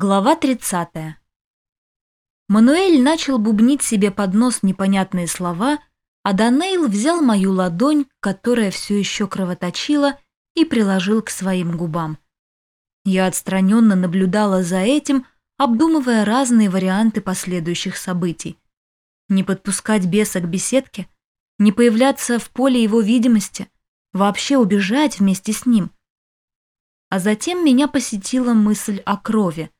Глава 30. Мануэль начал бубнить себе под нос непонятные слова, а Данейл взял мою ладонь, которая все еще кровоточила, и приложил к своим губам. Я отстраненно наблюдала за этим, обдумывая разные варианты последующих событий. Не подпускать беса к беседке, не появляться в поле его видимости, вообще убежать вместе с ним. А затем меня посетила мысль о крови –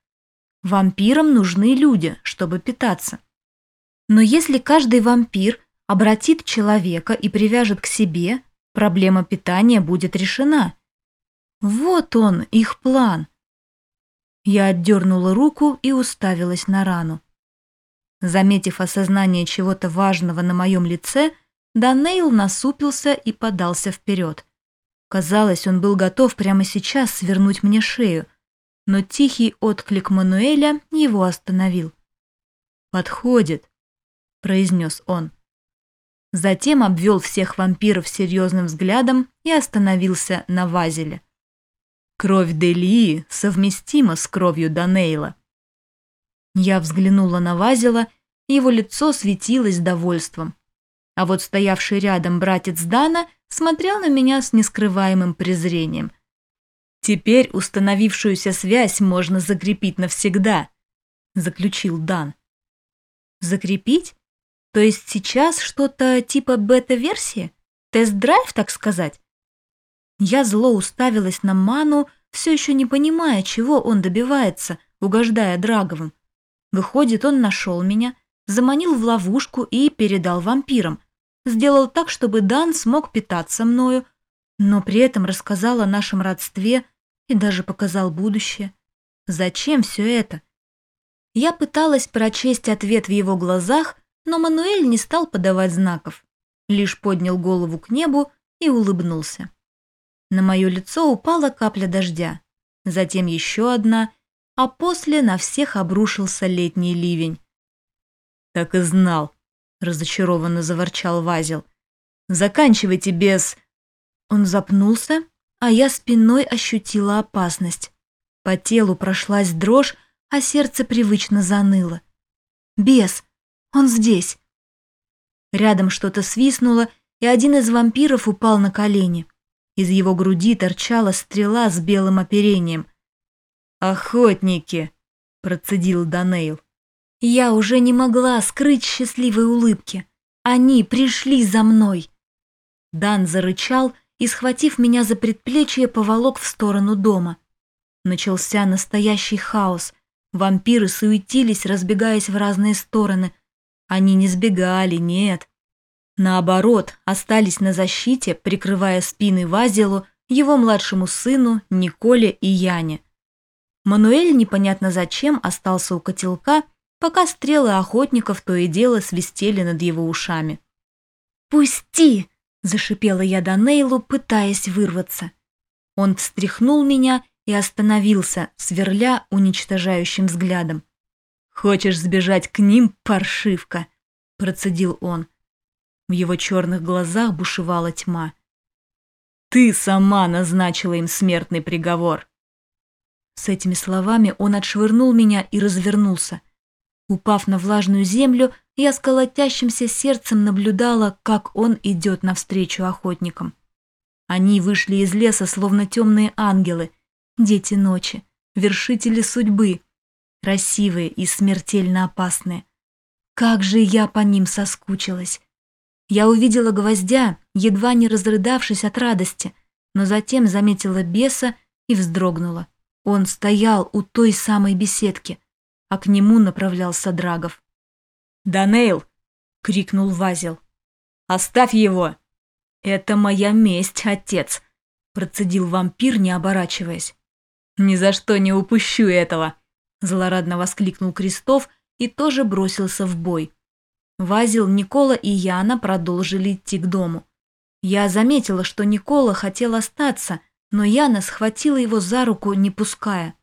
Вампирам нужны люди, чтобы питаться. Но если каждый вампир обратит человека и привяжет к себе, проблема питания будет решена. Вот он, их план. Я отдернула руку и уставилась на рану. Заметив осознание чего-то важного на моем лице, Данейл насупился и подался вперед. Казалось, он был готов прямо сейчас свернуть мне шею – но тихий отклик Мануэля его остановил. «Подходит», — произнес он. Затем обвел всех вампиров серьезным взглядом и остановился на Вазеле. «Кровь Делии совместима с кровью Данейла». Я взглянула на Вазела, его лицо светилось довольством. А вот стоявший рядом братец Дана смотрел на меня с нескрываемым презрением. Теперь установившуюся связь можно закрепить навсегда, заключил Дан. Закрепить? То есть сейчас что-то типа бета-версии? Тест-драйв, так сказать? Я зло уставилась на Ману, все еще не понимая, чего он добивается, угождая Драговым. Выходит, он нашел меня, заманил в ловушку и передал вампирам. Сделал так, чтобы Дан смог питаться мною, но при этом рассказал о нашем родстве и даже показал будущее. Зачем все это? Я пыталась прочесть ответ в его глазах, но Мануэль не стал подавать знаков, лишь поднял голову к небу и улыбнулся. На мое лицо упала капля дождя, затем еще одна, а после на всех обрушился летний ливень. «Так и знал», — разочарованно заворчал Вазел. «Заканчивайте без...» Он запнулся, а я спиной ощутила опасность. По телу прошлась дрожь, а сердце привычно заныло. «Бес! Он здесь!» Рядом что-то свистнуло, и один из вампиров упал на колени. Из его груди торчала стрела с белым оперением. «Охотники!» – процедил Данейл. Я уже не могла скрыть счастливой улыбки. Они пришли за мной. Дан зарычал и, схватив меня за предплечье, поволок в сторону дома. Начался настоящий хаос. Вампиры суетились, разбегаясь в разные стороны. Они не сбегали, нет. Наоборот, остались на защите, прикрывая спины Вазелу, его младшему сыну, Николе и Яне. Мануэль непонятно зачем остался у котелка, пока стрелы охотников то и дело свистели над его ушами. «Пусти!» Зашипела я Данейлу, пытаясь вырваться. Он встряхнул меня и остановился, сверля уничтожающим взглядом. «Хочешь сбежать к ним, паршивка?» – процедил он. В его черных глазах бушевала тьма. «Ты сама назначила им смертный приговор!» С этими словами он отшвырнул меня и развернулся. Упав на влажную землю, я с колотящимся сердцем наблюдала, как он идет навстречу охотникам. Они вышли из леса, словно темные ангелы, дети ночи, вершители судьбы, красивые и смертельно опасные. Как же я по ним соскучилась! Я увидела гвоздя, едва не разрыдавшись от радости, но затем заметила беса и вздрогнула. Он стоял у той самой беседки, а к нему направлялся Драгов. «Данейл!» — крикнул Вазил. «Оставь его!» «Это моя месть, отец!» — процедил вампир, не оборачиваясь. «Ни за что не упущу этого!» — злорадно воскликнул Крестов и тоже бросился в бой. Вазил, Никола и Яна продолжили идти к дому. Я заметила, что Никола хотел остаться, но Яна схватила его за руку, не пуская.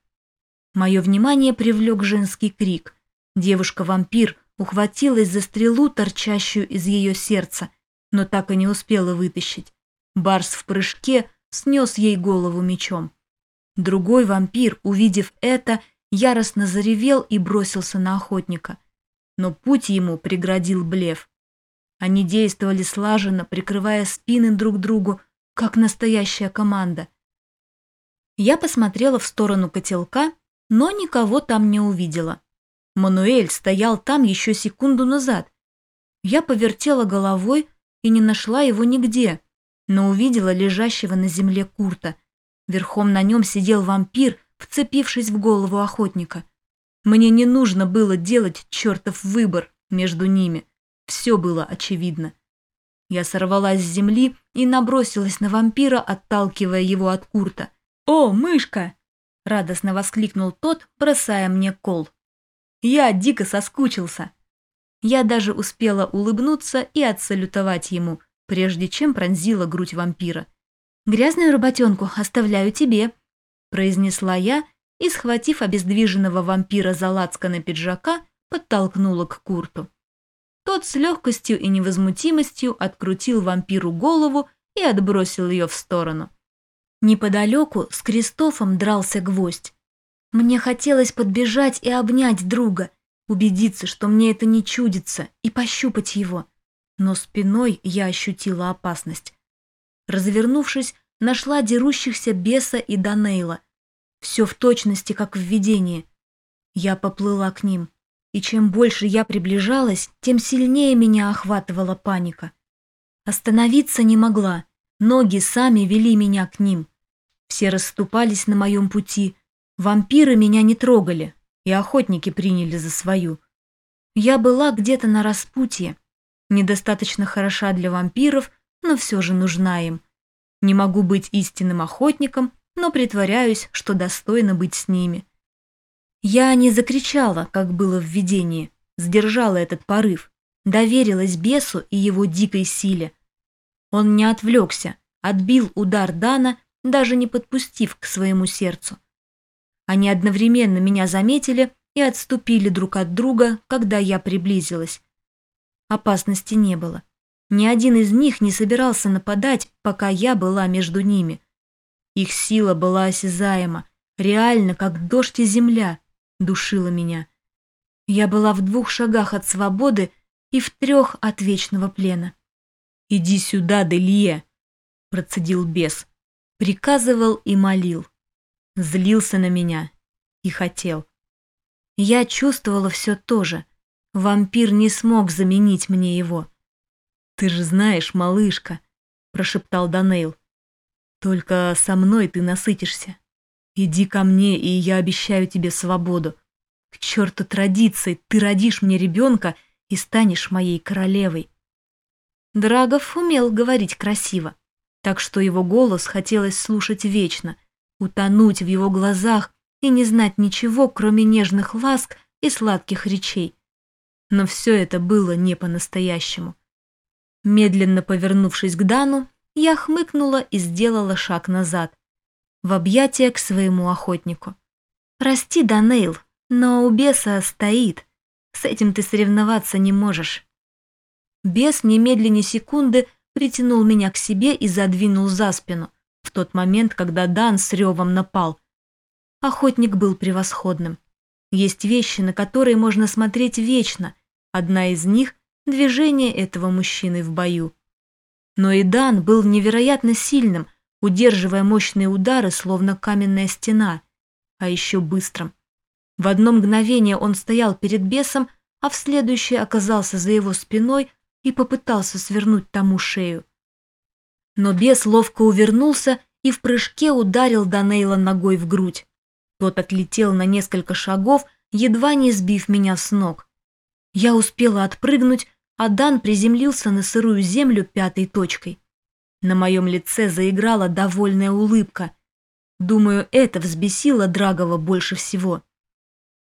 Мое внимание привлек женский крик. Девушка-вампир ухватилась за стрелу, торчащую из ее сердца, но так и не успела вытащить. Барс в прыжке снес ей голову мечом. Другой вампир, увидев это, яростно заревел и бросился на охотника. Но путь ему преградил блеф. Они действовали слаженно, прикрывая спины друг другу, как настоящая команда. Я посмотрела в сторону котелка, но никого там не увидела. Мануэль стоял там еще секунду назад. Я повертела головой и не нашла его нигде, но увидела лежащего на земле Курта. Верхом на нем сидел вампир, вцепившись в голову охотника. Мне не нужно было делать чертов выбор между ними. Все было очевидно. Я сорвалась с земли и набросилась на вампира, отталкивая его от Курта. «О, мышка!» — радостно воскликнул тот, бросая мне кол. «Я дико соскучился!» Я даже успела улыбнуться и отсалютовать ему, прежде чем пронзила грудь вампира. «Грязную работенку оставляю тебе», — произнесла я и, схватив обездвиженного вампира за лацканы пиджака, подтолкнула к Курту. Тот с легкостью и невозмутимостью открутил вампиру голову и отбросил ее в сторону. Неподалеку с Кристофом дрался гвоздь. Мне хотелось подбежать и обнять друга, убедиться, что мне это не чудится, и пощупать его. Но спиной я ощутила опасность. Развернувшись, нашла дерущихся Беса и Данейла. Все в точности, как в видении. Я поплыла к ним, и чем больше я приближалась, тем сильнее меня охватывала паника. Остановиться не могла, ноги сами вели меня к ним. Все расступались на моем пути, вампиры меня не трогали, и охотники приняли за свою. Я была где-то на распутье, недостаточно хороша для вампиров, но все же нужна им. Не могу быть истинным охотником, но притворяюсь, что достойна быть с ними. Я не закричала, как было в видении, сдержала этот порыв, доверилась бесу и его дикой силе. Он не отвлекся, отбил удар Дана, даже не подпустив к своему сердцу. Они одновременно меня заметили и отступили друг от друга, когда я приблизилась. Опасности не было. Ни один из них не собирался нападать, пока я была между ними. Их сила была осязаема, реально, как дождь и земля, душила меня. Я была в двух шагах от свободы и в трех от вечного плена. «Иди сюда, Делия!» – процедил бес. Приказывал и молил. Злился на меня и хотел. Я чувствовала все то же. Вампир не смог заменить мне его. «Ты же знаешь, малышка», — прошептал Данейл. «Только со мной ты насытишься. Иди ко мне, и я обещаю тебе свободу. К черту традиций, ты родишь мне ребенка и станешь моей королевой». Драгов умел говорить красиво, так что его голос хотелось слушать вечно, утонуть в его глазах и не знать ничего, кроме нежных ласк и сладких речей. Но все это было не по-настоящему. Медленно повернувшись к Дану, я хмыкнула и сделала шаг назад, в объятия к своему охотнику. «Прости, Данейл, но у беса стоит. С этим ты соревноваться не можешь». Бес немедленно секунды притянул меня к себе и задвинул за спину, в тот момент, когда Дан с ревом напал. Охотник был превосходным. Есть вещи, на которые можно смотреть вечно. Одна из них движение этого мужчины в бою. Но и Дан был невероятно сильным, удерживая мощные удары, словно каменная стена, а еще быстрым. В одно мгновение он стоял перед бесом, а в следующее оказался за его спиной и попытался свернуть тому шею. Но бес ловко увернулся и в прыжке ударил Данейла ногой в грудь. Тот отлетел на несколько шагов, едва не сбив меня с ног. Я успела отпрыгнуть, а Дан приземлился на сырую землю пятой точкой. На моем лице заиграла довольная улыбка. Думаю, это взбесило Драгова больше всего.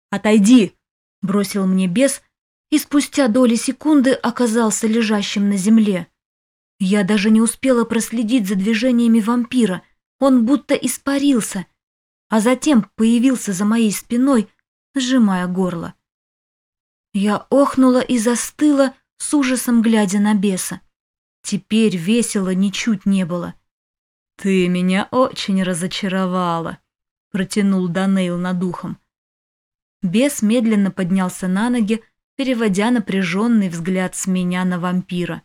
«Отойди!» – бросил мне бес, и спустя доли секунды оказался лежащим на земле. Я даже не успела проследить за движениями вампира, он будто испарился, а затем появился за моей спиной, сжимая горло. Я охнула и застыла, с ужасом глядя на беса. Теперь весело ничуть не было. «Ты меня очень разочаровала», — протянул Данейл над ухом. Бес медленно поднялся на ноги, переводя напряженный взгляд с меня на вампира.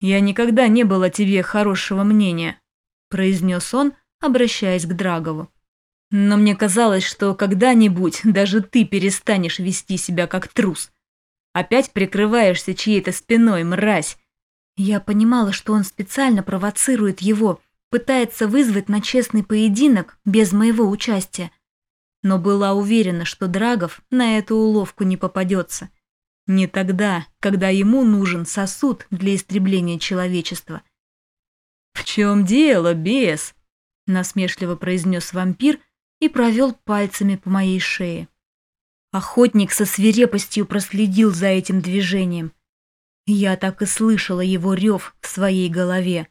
«Я никогда не был о тебе хорошего мнения», – произнес он, обращаясь к Драгову. «Но мне казалось, что когда-нибудь даже ты перестанешь вести себя как трус. Опять прикрываешься чьей-то спиной, мразь». Я понимала, что он специально провоцирует его, пытается вызвать на честный поединок без моего участия. Но была уверена, что Драгов на эту уловку не попадется – не тогда, когда ему нужен сосуд для истребления человечества. «В чем дело, бес?» – насмешливо произнес вампир и провел пальцами по моей шее. Охотник со свирепостью проследил за этим движением. Я так и слышала его рев в своей голове.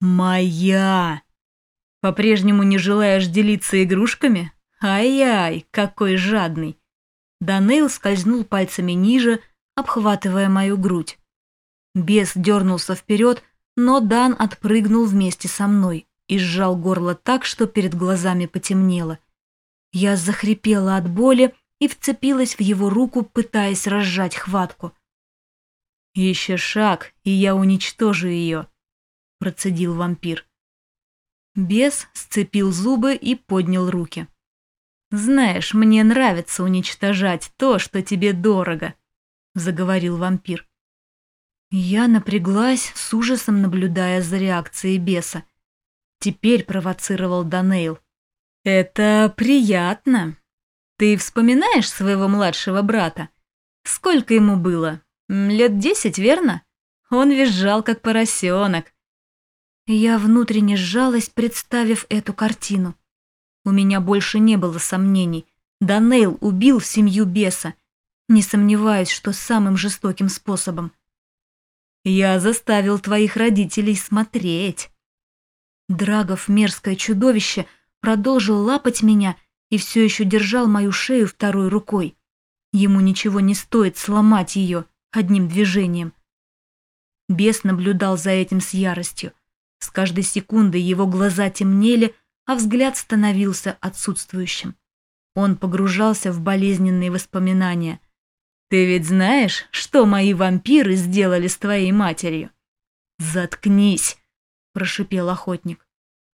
«Моя!» «По-прежнему не желаешь делиться игрушками? Ай-яй, какой жадный!» Данейл скользнул пальцами ниже, обхватывая мою грудь. Бес дернулся вперед, но Дан отпрыгнул вместе со мной и сжал горло так, что перед глазами потемнело. Я захрипела от боли и вцепилась в его руку, пытаясь разжать хватку. «Еще шаг, и я уничтожу ее», — процедил вампир. Бес сцепил зубы и поднял руки. «Знаешь, мне нравится уничтожать то, что тебе дорого», — заговорил вампир. Я напряглась, с ужасом наблюдая за реакцией беса. Теперь провоцировал Данейл. «Это приятно. Ты вспоминаешь своего младшего брата? Сколько ему было? Лет десять, верно? Он визжал, как поросенок». Я внутренне сжалась, представив эту картину. У меня больше не было сомнений. Данейл убил семью беса, не сомневаюсь, что самым жестоким способом. Я заставил твоих родителей смотреть. Драгов, мерзкое чудовище, продолжил лапать меня и все еще держал мою шею второй рукой. Ему ничего не стоит сломать ее одним движением. Бес наблюдал за этим с яростью. С каждой секундой его глаза темнели, а взгляд становился отсутствующим. Он погружался в болезненные воспоминания. Ты ведь знаешь, что мои вампиры сделали с твоей матерью? Заткнись, прошипел охотник.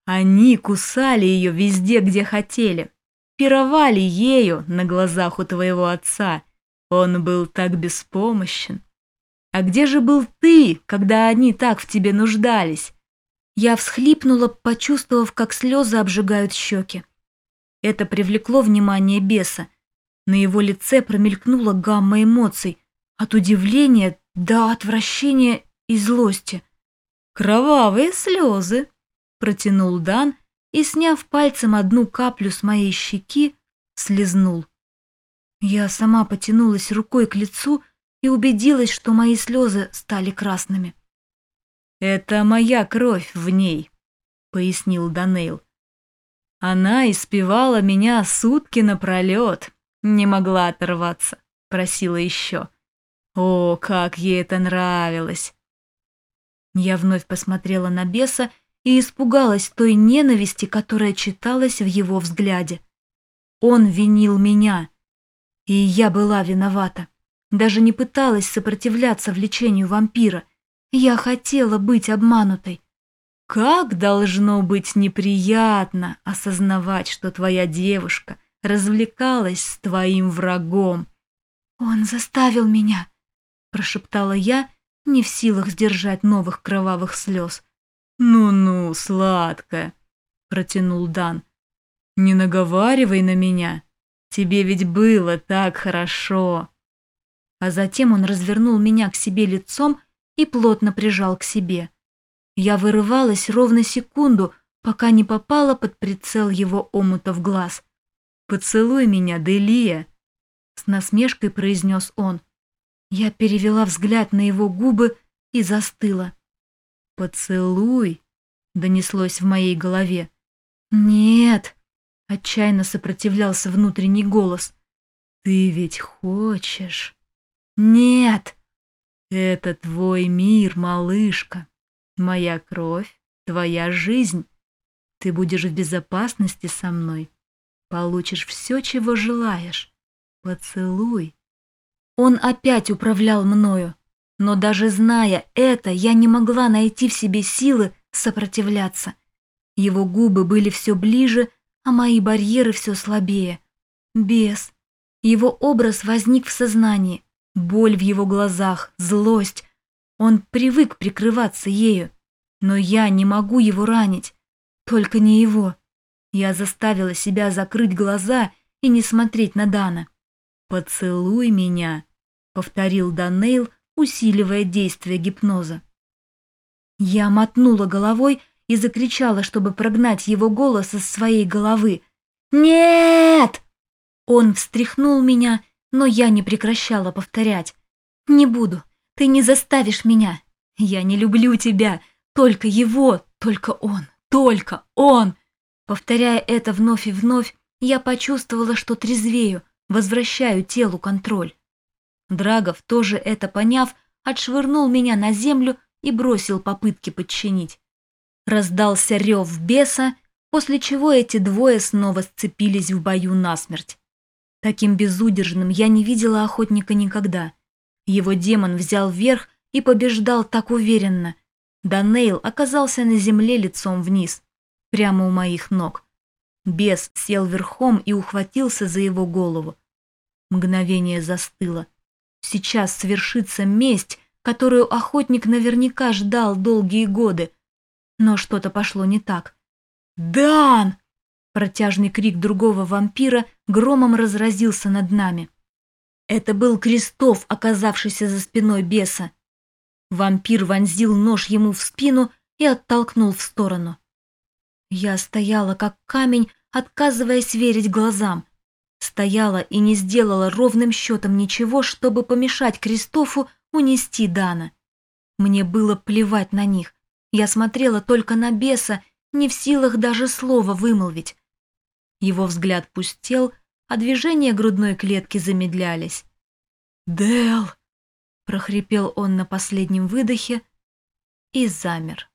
Они кусали ее везде, где хотели. Пировали ею на глазах у твоего отца. Он был так беспомощен. А где же был ты, когда они так в тебе нуждались? Я всхлипнула, почувствовав, как слезы обжигают щеки. Это привлекло внимание беса, на его лице промелькнула гамма эмоций, от удивления до отвращения и злости. «Кровавые слезы!» – протянул Дан и, сняв пальцем одну каплю с моей щеки, слезнул. Я сама потянулась рукой к лицу и убедилась, что мои слезы стали красными. «Это моя кровь в ней», — пояснил Данейл. «Она испевала меня сутки напролет, не могла оторваться, просила еще. О, как ей это нравилось! Я вновь посмотрела на беса и испугалась той ненависти, которая читалась в его взгляде. Он винил меня, и я была виновата. Даже не пыталась сопротивляться влечению вампира. Я хотела быть обманутой. Как должно быть неприятно осознавать, что твоя девушка — развлекалась с твоим врагом. Он заставил меня, прошептала я, не в силах сдержать новых кровавых слез. Ну-ну, сладкая, протянул Дан. Не наговаривай на меня. Тебе ведь было так хорошо. А затем он развернул меня к себе лицом и плотно прижал к себе. Я вырывалась ровно секунду, пока не попала под прицел его омута в глаз. «Поцелуй меня, Делия!» С насмешкой произнес он. Я перевела взгляд на его губы и застыла. «Поцелуй!» — донеслось в моей голове. «Нет!» — отчаянно сопротивлялся внутренний голос. «Ты ведь хочешь?» «Нет!» «Это твой мир, малышка. Моя кровь, твоя жизнь. Ты будешь в безопасности со мной. Получишь все, чего желаешь. Поцелуй. Он опять управлял мною, но даже зная это, я не могла найти в себе силы сопротивляться. Его губы были все ближе, а мои барьеры все слабее. Бес. Его образ возник в сознании, боль в его глазах, злость. Он привык прикрываться ею, но я не могу его ранить, только не его. Я заставила себя закрыть глаза и не смотреть на Дана. «Поцелуй меня», — повторил Данейл, усиливая действие гипноза. Я мотнула головой и закричала, чтобы прогнать его голос из своей головы. «Нет!» Он встряхнул меня, но я не прекращала повторять. «Не буду, ты не заставишь меня. Я не люблю тебя, только его, только он, только он!» Повторяя это вновь и вновь, я почувствовала, что трезвею, возвращаю телу контроль. Драгов, тоже это поняв, отшвырнул меня на землю и бросил попытки подчинить. Раздался рев беса, после чего эти двое снова сцепились в бою насмерть. Таким безудержным я не видела охотника никогда. Его демон взял верх и побеждал так уверенно. Данейл оказался на земле лицом вниз, прямо у моих ног. Бес сел верхом и ухватился за его голову. Мгновение застыло. Сейчас свершится месть, которую охотник наверняка ждал долгие годы. Но что-то пошло не так. «Дан!» Протяжный крик другого вампира громом разразился над нами. Это был Крестов, оказавшийся за спиной беса. Вампир вонзил нож ему в спину и оттолкнул в сторону. Я стояла как камень, отказываясь верить глазам. Стояла и не сделала ровным счетом ничего, чтобы помешать Кристофу унести Дана. Мне было плевать на них. Я смотрела только на беса, не в силах даже слова вымолвить. Его взгляд пустел, а движения грудной клетки замедлялись. «Дэл!» — прохрипел он на последнем выдохе и замер.